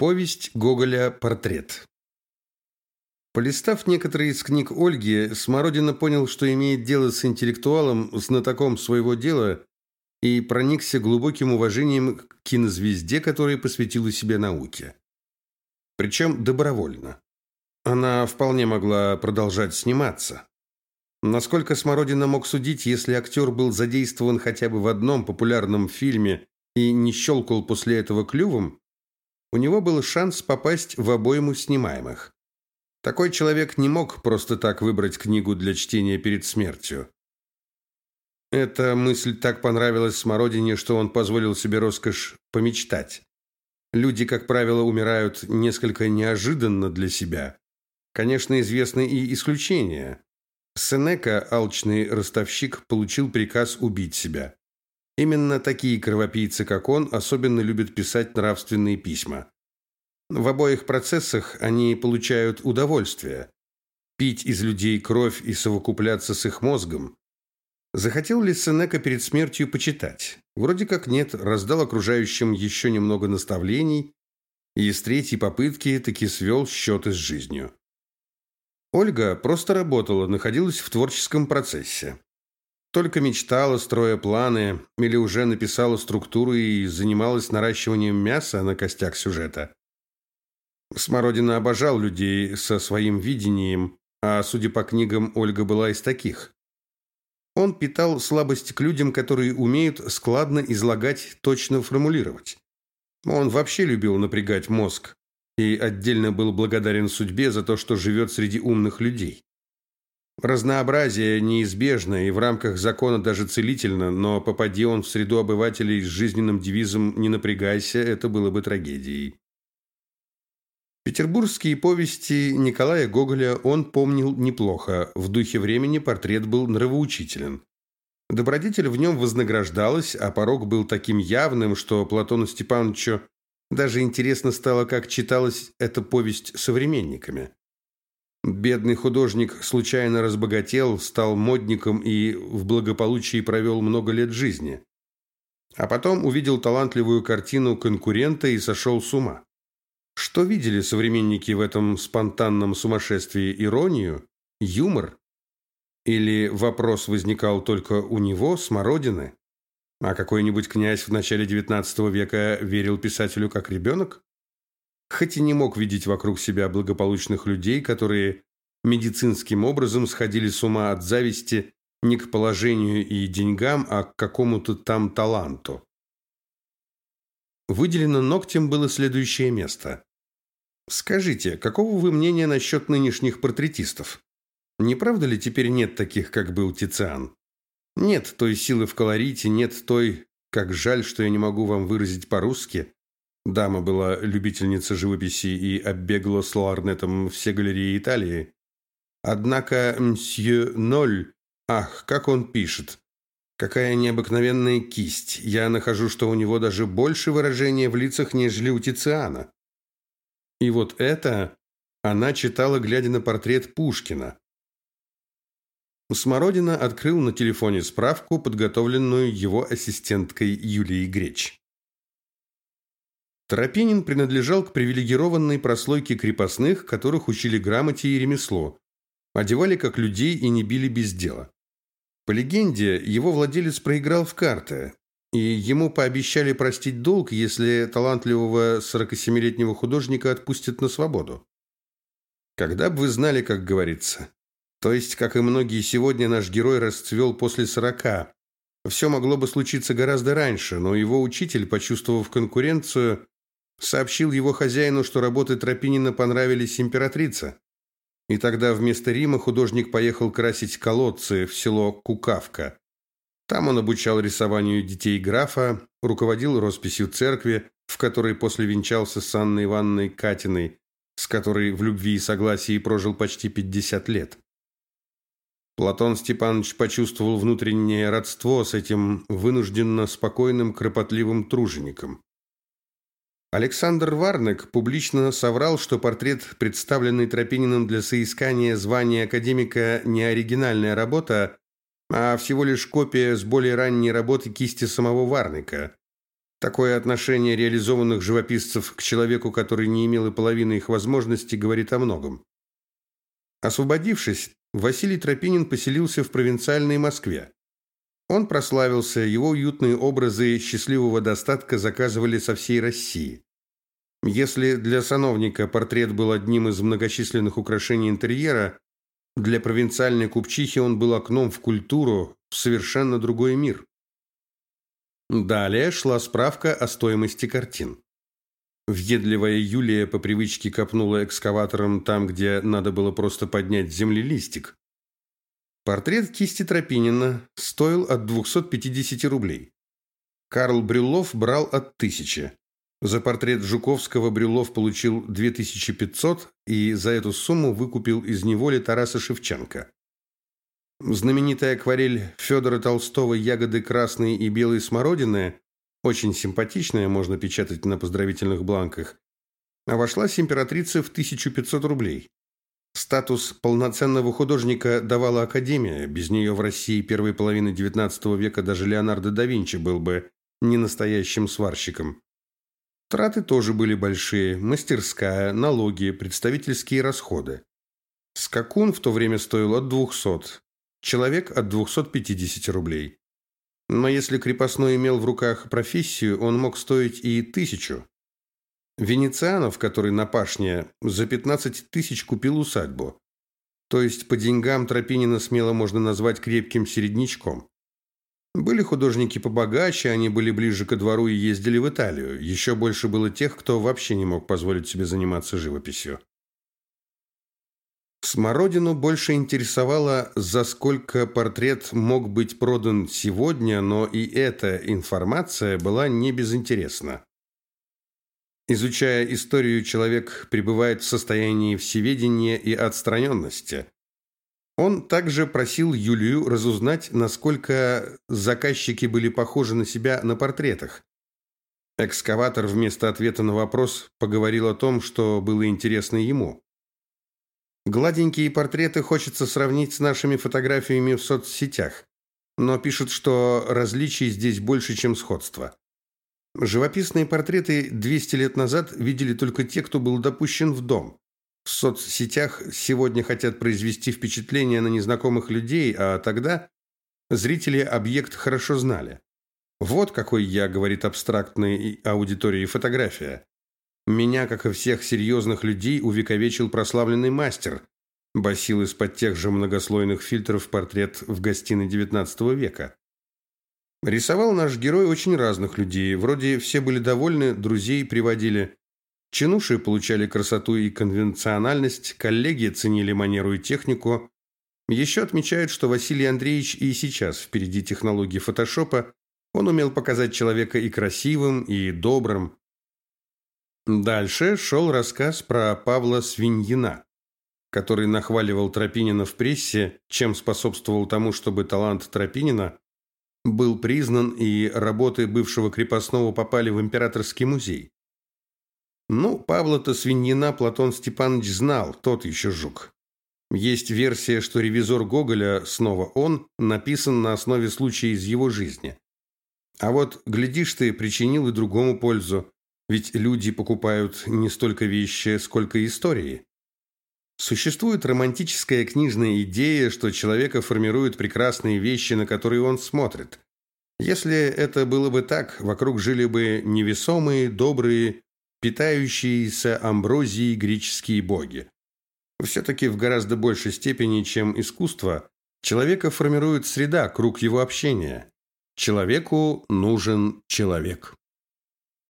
Повесть Гоголя «Портрет». Полистав некоторые из книг Ольги, Смородина понял, что имеет дело с интеллектуалом, знатоком своего дела, и проникся глубоким уважением к кинозвезде, которая посвятила себя науке. Причем добровольно. Она вполне могла продолжать сниматься. Насколько Смородина мог судить, если актер был задействован хотя бы в одном популярном фильме и не щелкал после этого клювом, у него был шанс попасть в обойму снимаемых. Такой человек не мог просто так выбрать книгу для чтения перед смертью. Эта мысль так понравилась Смородине, что он позволил себе роскошь помечтать. Люди, как правило, умирают несколько неожиданно для себя. Конечно, известны и исключения. Сенека, алчный ростовщик, получил приказ убить себя. Именно такие кровопийцы, как он, особенно любят писать нравственные письма. В обоих процессах они получают удовольствие. Пить из людей кровь и совокупляться с их мозгом. Захотел ли Сенека перед смертью почитать? Вроде как нет, раздал окружающим еще немного наставлений и с третьей попытки таки свел счеты с жизнью. Ольга просто работала, находилась в творческом процессе. Только мечтала, строя планы, или уже написала структуру и занималась наращиванием мяса на костях сюжета. Смородина обожал людей со своим видением, а, судя по книгам, Ольга была из таких. Он питал слабость к людям, которые умеют складно излагать, точно формулировать. Он вообще любил напрягать мозг и отдельно был благодарен судьбе за то, что живет среди умных людей. Разнообразие неизбежно и в рамках закона даже целительно, но попади он в среду обывателей с жизненным девизом «не напрягайся», это было бы трагедией. Петербургские повести Николая Гоголя он помнил неплохо. В духе времени портрет был нравоучителен. Добродетель в нем вознаграждалась, а порог был таким явным, что Платону Степановичу даже интересно стало, как читалась эта повесть современниками. Бедный художник случайно разбогател, стал модником и в благополучии провел много лет жизни. А потом увидел талантливую картину конкурента и сошел с ума. Что видели современники в этом спонтанном сумасшествии? Иронию? Юмор? Или вопрос возникал только у него, Смородины? А какой-нибудь князь в начале XIX века верил писателю как ребенок? Хоть и не мог видеть вокруг себя благополучных людей, которые медицинским образом сходили с ума от зависти не к положению и деньгам, а к какому-то там таланту. Выделено ногтем было следующее место. Скажите, какого вы мнения насчет нынешних портретистов? Не правда ли теперь нет таких, как был Тициан? Нет той силы в колорите, нет той, как жаль, что я не могу вам выразить по-русски. Дама была любительница живописи и оббегла с ларнетом все галереи Италии. Однако мсье Ноль, ах, как он пишет. Какая необыкновенная кисть. Я нахожу, что у него даже больше выражения в лицах, нежели у Тициана. И вот это она читала, глядя на портрет Пушкина. Смородина открыл на телефоне справку, подготовленную его ассистенткой Юлией Греч. Тропинин принадлежал к привилегированной прослойке крепостных, которых учили грамоте и ремеслу, одевали как людей и не били без дела. По легенде, его владелец проиграл в карты, и ему пообещали простить долг, если талантливого 47-летнего художника отпустят на свободу. Когда бы вы знали, как говорится. То есть, как и многие сегодня, наш герой расцвел после сорока. Все могло бы случиться гораздо раньше, но его учитель, почувствовав конкуренцию, сообщил его хозяину, что работы Тропинина понравились императрице. И тогда вместо Рима художник поехал красить колодцы в село Кукавка. Там он обучал рисованию детей графа, руководил росписью церкви, в которой после венчался с Анной Ивановной Катиной, с которой в любви и согласии прожил почти 50 лет. Платон Степанович почувствовал внутреннее родство с этим вынужденно спокойным, кропотливым тружеником. Александр Варнек публично соврал, что портрет, представленный Тропининым для соискания звания академика, не оригинальная работа, а всего лишь копия с более ранней работы кисти самого Варника. Такое отношение реализованных живописцев к человеку, который не имел и половины их возможностей, говорит о многом. Освободившись, Василий Тропинин поселился в провинциальной Москве. Он прославился, его уютные образы счастливого достатка заказывали со всей России. Если для сановника портрет был одним из многочисленных украшений интерьера, для провинциальной купчихи он был окном в культуру, в совершенно другой мир. Далее шла справка о стоимости картин. Въедливая Юлия по привычке копнула экскаватором там, где надо было просто поднять с земли листик. Портрет кисти Тропинина стоил от 250 рублей. Карл Брюллов брал от 1000. За портрет Жуковского Брюллов получил 2500 и за эту сумму выкупил из неволи Тараса Шевченко. Знаменитая акварель Федора Толстого «Ягоды красные и белые смородины» очень симпатичная, можно печатать на поздравительных бланках, вошла с императрицы в 1500 рублей. Статус полноценного художника давала Академия, без нее в России первой половины XIX века даже Леонардо да Винчи был бы не настоящим сварщиком. Траты тоже были большие, мастерская, налоги, представительские расходы. Скакун в то время стоил от 200, Человек от 250 рублей. Но если крепостной имел в руках профессию, он мог стоить и тысячу. Венецианов, который на пашне, за 15 тысяч купил усадьбу. То есть по деньгам Тропинина смело можно назвать крепким середнячком. Были художники побогаче, они были ближе ко двору и ездили в Италию. Еще больше было тех, кто вообще не мог позволить себе заниматься живописью. Смородину больше интересовало, за сколько портрет мог быть продан сегодня, но и эта информация была не безинтересна. Изучая историю, человек пребывает в состоянии всеведения и отстраненности. Он также просил Юлию разузнать, насколько заказчики были похожи на себя на портретах. Экскаватор вместо ответа на вопрос поговорил о том, что было интересно ему. Гладенькие портреты хочется сравнить с нашими фотографиями в соцсетях, но пишут, что различий здесь больше, чем сходства. Живописные портреты 200 лет назад видели только те, кто был допущен в дом. В соцсетях сегодня хотят произвести впечатление на незнакомых людей, а тогда зрители объект хорошо знали. Вот какой я, говорит абстрактной аудитории, фотография. Меня, как и всех серьезных людей, увековечил прославленный мастер. Басил из-под тех же многослойных фильтров портрет в гостиной XIX века. Рисовал наш герой очень разных людей. Вроде все были довольны, друзей приводили. Чинуши получали красоту и конвенциональность, коллеги ценили манеру и технику. Еще отмечают, что Василий Андреевич и сейчас впереди технологии фотошопа. Он умел показать человека и красивым, и добрым, Дальше шел рассказ про Павла Свиньина, который нахваливал Тропинина в прессе, чем способствовал тому, чтобы талант Тропинина был признан и работы бывшего крепостного попали в императорский музей. Ну, Павла-то Свиньина Платон Степанович знал, тот еще жук. Есть версия, что ревизор Гоголя, снова он, написан на основе случая из его жизни. А вот, глядишь ты, причинил и другому пользу. Ведь люди покупают не столько вещи, сколько истории. Существует романтическая книжная идея, что человека формируют прекрасные вещи, на которые он смотрит. Если это было бы так, вокруг жили бы невесомые, добрые, питающиеся амброзией греческие боги. Все-таки в гораздо большей степени, чем искусство, человека формирует среда, круг его общения. Человеку нужен человек.